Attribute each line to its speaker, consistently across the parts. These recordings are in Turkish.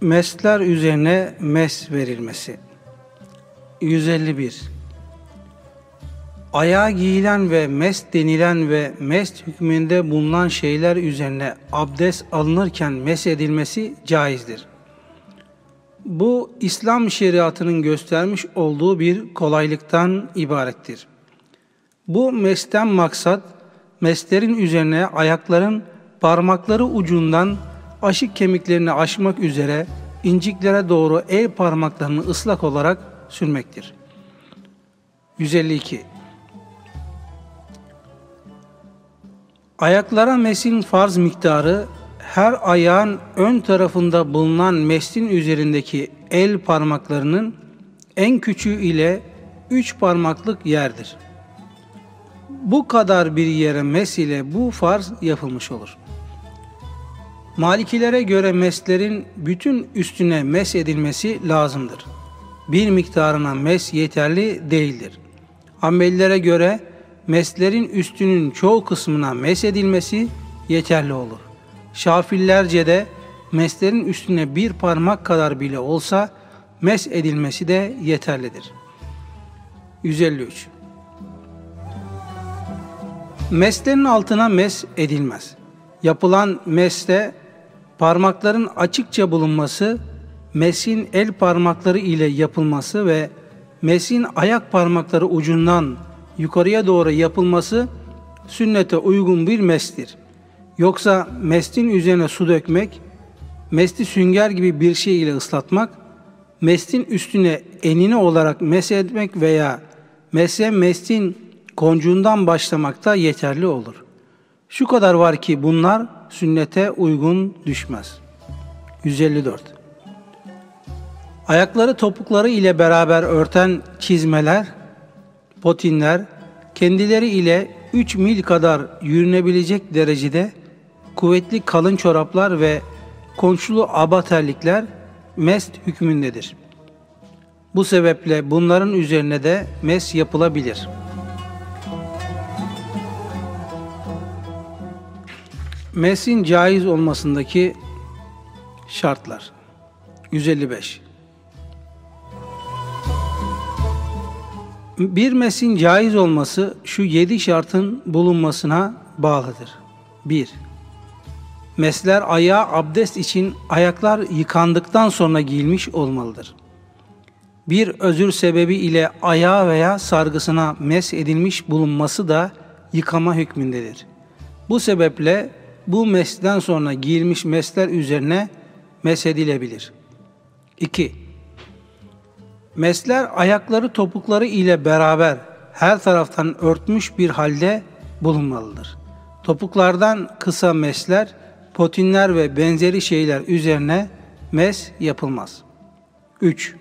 Speaker 1: Mesler üzerine mes verilmesi. 151. Ayağa giyilen ve mest denilen ve mest hükmünde bulunan şeyler üzerine abdest alınırken mes edilmesi caizdir. Bu İslam şeriatının göstermiş olduğu bir kolaylıktan ibarettir. Bu mesten maksat, meslerin üzerine ayakların parmakları ucundan aşık kemiklerini aşmak üzere inciklere doğru el parmaklarını ıslak olarak sürmektir. 152. Ayaklara mesin farz miktarı her ayağın ön tarafında bulunan meslin üzerindeki el parmaklarının en küçüğü ile üç parmaklık yerdir. Bu kadar bir yere mes ile bu farz yapılmış olur. Malikilere göre meslerin bütün üstüne mes edilmesi lazımdır. Bir miktarına mes yeterli değildir. Hanbelilere göre meslerin üstünün çoğu kısmına mes edilmesi yeterli olur. Şafillerce de meslerin üstüne bir parmak kadar bile olsa mes edilmesi de yeterlidir. 153 Meslerin altına mes edilmez. Yapılan meste parmakların açıkça bulunması, mesin el parmakları ile yapılması ve mesin ayak parmakları ucundan yukarıya doğru yapılması sünnete uygun bir mestir. Yoksa mestin üzerine su dökmek, mesti sünger gibi bir şey ile ıslatmak, mestin üstüne enine olarak mes etmek veya mese mestin koncuğundan başlamak da yeterli olur. Şu kadar var ki bunlar sünnete uygun düşmez. 154 Ayakları topukları ile beraber örten çizmeler, potinler, kendileri ile 3 mil kadar yürünebilecek derecede kuvvetli kalın çoraplar ve konçlu aba terlikler mest hükmündedir. Bu sebeple bunların üzerine de mes yapılabilir. Mesin caiz olmasındaki şartlar 155 Bir mesin caiz olması şu yedi şartın bulunmasına bağlıdır. 1. Mesler ayağa abdest için ayaklar yıkandıktan sonra giyilmiş olmalıdır. Bir özür sebebi ile ayağa veya sargısına mes edilmiş bulunması da yıkama hükmündedir. Bu sebeple bu mesten sonra giyilmiş mesler üzerine mesedilebilir. 2. Mesler ayakları topukları ile beraber her taraftan örtmüş bir halde bulunmalıdır. Topuklardan kısa mesler, potinler ve benzeri şeyler üzerine mes yapılmaz. 3.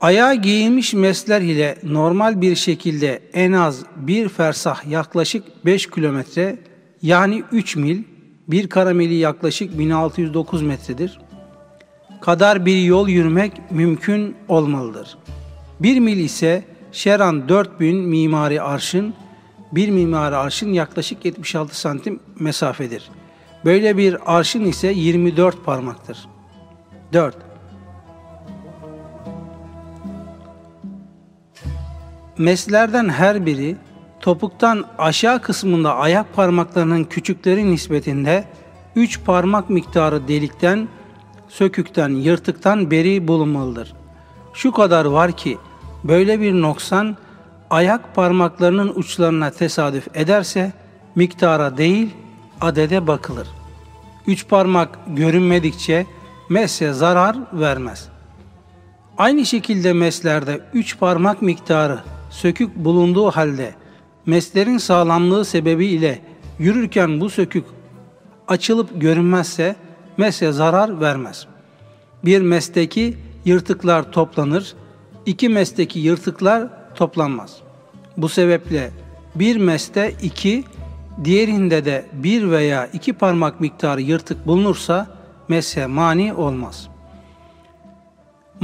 Speaker 1: Ayağa giyilmiş mesler ile normal bir şekilde en az bir fersah yaklaşık 5 kilometre yani 3 mil, bir karameli yaklaşık 1609 metredir. Kadar bir yol yürümek mümkün olmalıdır. Bir mil ise Şeran 4000 mimari arşın, bir mimari arşın yaklaşık 76 santim mesafedir. Böyle bir arşın ise 24 parmaktır. 4. Meslerden her biri topuktan aşağı kısmında ayak parmaklarının küçükleri nispetinde 3 parmak miktarı delikten, sökükten, yırtıktan beri bulunmalıdır. Şu kadar var ki böyle bir noksan ayak parmaklarının uçlarına tesadüf ederse miktara değil adede bakılır. Üç parmak görünmedikçe messe zarar vermez. Aynı şekilde meslerde üç parmak miktarı sökük bulunduğu halde meslerin sağlamlığı sebebiyle yürürken bu sökük açılıp görünmezse mese zarar vermez. Bir mesteki yırtıklar toplanır, iki mesteki yırtıklar toplanmaz. Bu sebeple bir meste iki, diğerinde de bir veya iki parmak miktarı yırtık bulunursa mese mani olmaz.''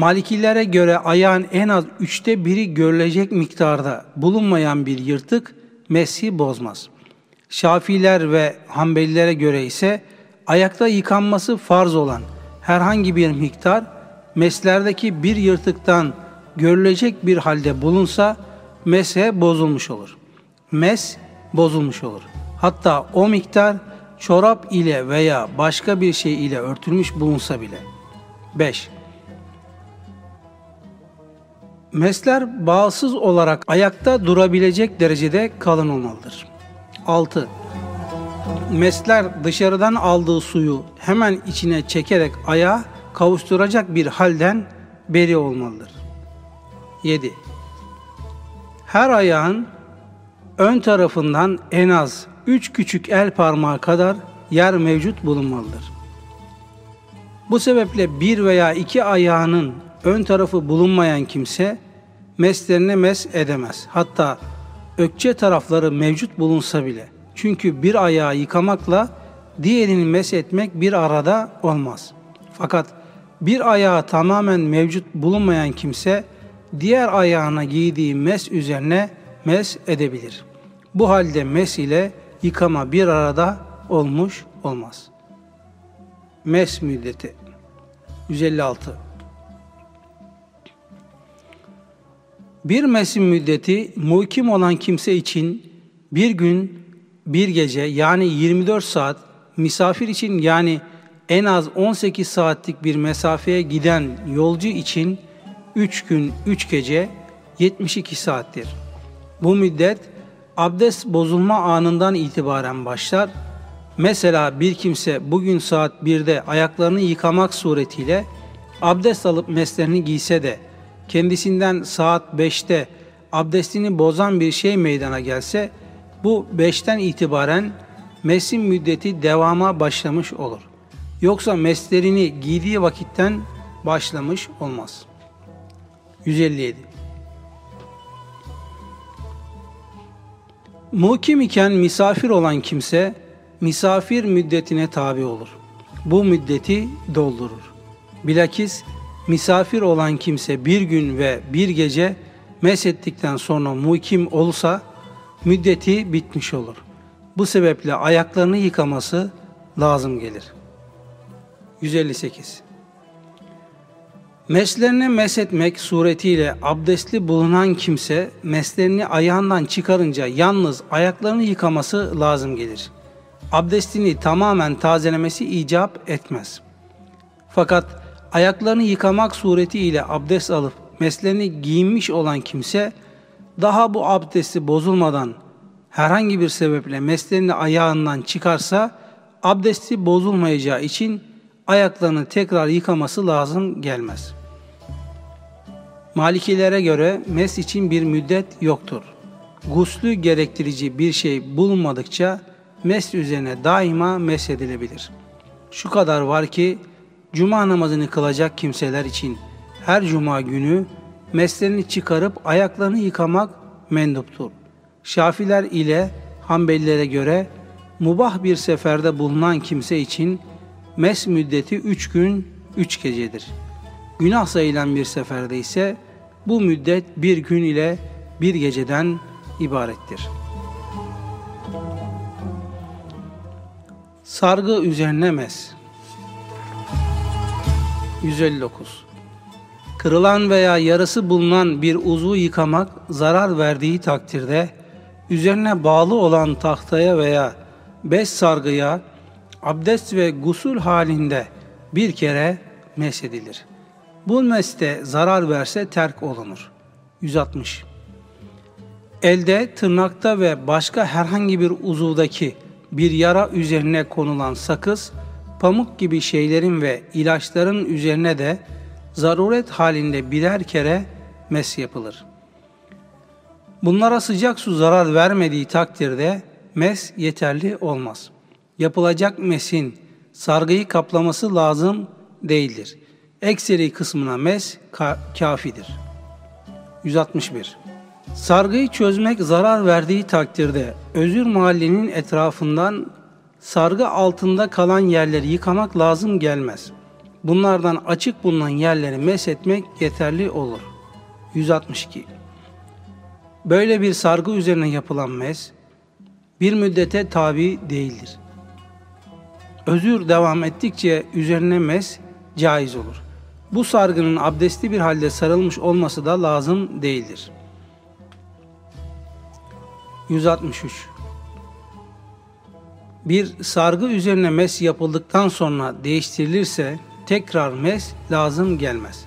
Speaker 1: Malikilere göre ayağın en az üçte biri görülecek miktarda bulunmayan bir yırtık mesi bozmaz. Şafiler ve Hanbelilere göre ise ayakta yıkanması farz olan herhangi bir miktar meslerdeki bir yırtıktan görülecek bir halde bulunsa mese bozulmuş olur. Mes bozulmuş olur. Hatta o miktar çorap ile veya başka bir şey ile örtülmüş bulunsa bile. 5. Mesler bağımsız olarak ayakta durabilecek derecede kalın olmalıdır. 6. Mesler dışarıdan aldığı suyu hemen içine çekerek ayağa kavuşturacak bir halden beri olmalıdır. 7. Her ayağın ön tarafından en az 3 küçük el parmağı kadar yer mevcut bulunmalıdır. Bu sebeple bir veya iki ayağının ön tarafı bulunmayan kimse meslerine mes edemez. Hatta ökçe tarafları mevcut bulunsa bile. Çünkü bir ayağı yıkamakla diğerini mes etmek bir arada olmaz. Fakat bir ayağı tamamen mevcut bulunmayan kimse diğer ayağına giydiği mes üzerine mes edebilir. Bu halde mes ile yıkama bir arada olmuş olmaz. Mes müddeti 156 Bir mesin müddeti muhkim olan kimse için bir gün, bir gece yani 24 saat, misafir için yani en az 18 saatlik bir mesafeye giden yolcu için 3 gün, 3 gece 72 saattir. Bu müddet abdest bozulma anından itibaren başlar. Mesela bir kimse bugün saat 1'de ayaklarını yıkamak suretiyle abdest alıp meslerini giyse de kendisinden saat 5'te abdestini bozan bir şey meydana gelse bu 5'ten itibaren mesin müddeti devama başlamış olur. Yoksa meslerini giydiği vakitten başlamış olmaz. 157 Mukim iken misafir olan kimse misafir müddetine tabi olur. Bu müddeti doldurur. Bilakis misafir olan kimse bir gün ve bir gece mesettikten sonra mukim olsa müddeti bitmiş olur. Bu sebeple ayaklarını yıkaması lazım gelir. 158 Meslerine mesetmek suretiyle abdestli bulunan kimse meslerini ayağından çıkarınca yalnız ayaklarını yıkaması lazım gelir. Abdestini tamamen tazelemesi icap etmez. Fakat ayaklarını yıkamak suretiyle abdest alıp meslerini giyinmiş olan kimse daha bu abdesti bozulmadan herhangi bir sebeple meslerini ayağından çıkarsa abdesti bozulmayacağı için ayaklarını tekrar yıkaması lazım gelmez. Malikilere göre mes için bir müddet yoktur. Guslü gerektirici bir şey bulunmadıkça mes üzerine daima mes edilebilir. Şu kadar var ki cuma namazını kılacak kimseler için her cuma günü meslerini çıkarıp ayaklarını yıkamak menduptur. Şafiler ile Hanbelilere göre mubah bir seferde bulunan kimse için mes müddeti üç gün, üç gecedir. Günah sayılan bir seferde ise bu müddet bir gün ile bir geceden ibarettir. Sargı üzerine mes 159 Kırılan veya yarası bulunan bir uzvu yıkamak zarar verdiği takdirde üzerine bağlı olan tahtaya veya bez sargıya abdest ve gusul halinde bir kere mesedilir. Bu meste zarar verse terk olunur. 160. Elde, tırnakta ve başka herhangi bir uzuvdaki bir yara üzerine konulan sakız, pamuk gibi şeylerin ve ilaçların üzerine de zaruret halinde birer kere mes yapılır. Bunlara sıcak su zarar vermediği takdirde mes yeterli olmaz. Yapılacak mesin sargıyı kaplaması lazım değildir. Ekseri kısmına mes ka- kafidir. 161. Sargıyı çözmek zarar verdiği takdirde özür mahallinin etrafından sargı altında kalan yerleri yıkamak lazım gelmez. Bunlardan açık bulunan yerleri meshetmek yeterli olur. 162. Böyle bir sargı üzerine yapılan mes bir müddete tabi değildir. Özür devam ettikçe üzerine mes caiz olur. Bu sargının abdestli bir halde sarılmış olması da lazım değildir. 163 Bir sargı üzerine mes yapıldıktan sonra değiştirilirse tekrar mes lazım gelmez.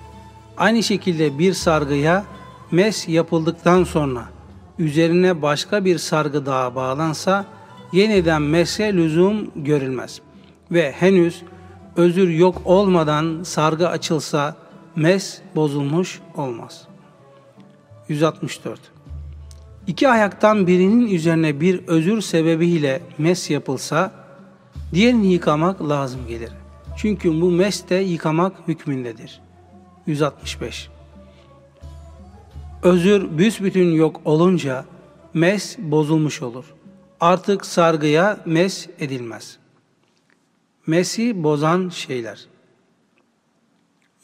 Speaker 1: Aynı şekilde bir sargıya mes yapıldıktan sonra üzerine başka bir sargı daha bağlansa yeniden mese lüzum görülmez. Ve henüz özür yok olmadan sargı açılsa mes bozulmuş olmaz. 164 İki ayaktan birinin üzerine bir özür sebebiyle mes yapılsa diğerini yıkamak lazım gelir. Çünkü bu mes de yıkamak hükmündedir. 165 Özür büsbütün yok olunca mes bozulmuş olur. Artık sargıya mes edilmez. Mesi bozan şeyler.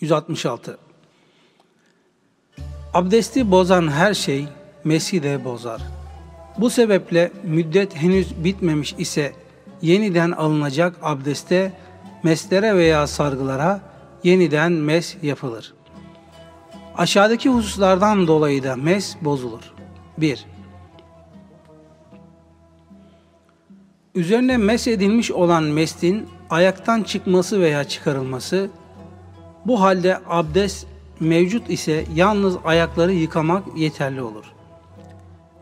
Speaker 1: 166 Abdesti bozan her şey mesi de bozar. Bu sebeple müddet henüz bitmemiş ise yeniden alınacak abdeste meslere veya sargılara yeniden mes yapılır. Aşağıdaki hususlardan dolayı da mes bozulur. 1. Üzerine mes edilmiş olan meslin ayaktan çıkması veya çıkarılması, bu halde abdest mevcut ise yalnız ayakları yıkamak yeterli olur.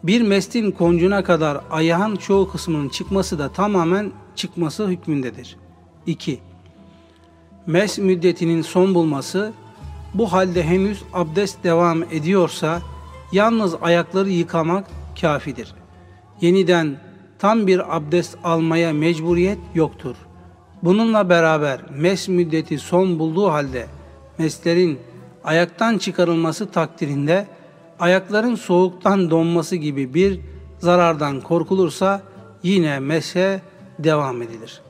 Speaker 1: Bir mestin koncuna kadar ayağın çoğu kısmının çıkması da tamamen çıkması hükmündedir. 2. Mes müddetinin son bulması, bu halde henüz abdest devam ediyorsa yalnız ayakları yıkamak kafidir. Yeniden tam bir abdest almaya mecburiyet yoktur. Bununla beraber mes müddeti son bulduğu halde meslerin ayaktan çıkarılması takdirinde ayakların soğuktan donması gibi bir zarardan korkulursa yine mese devam edilir.''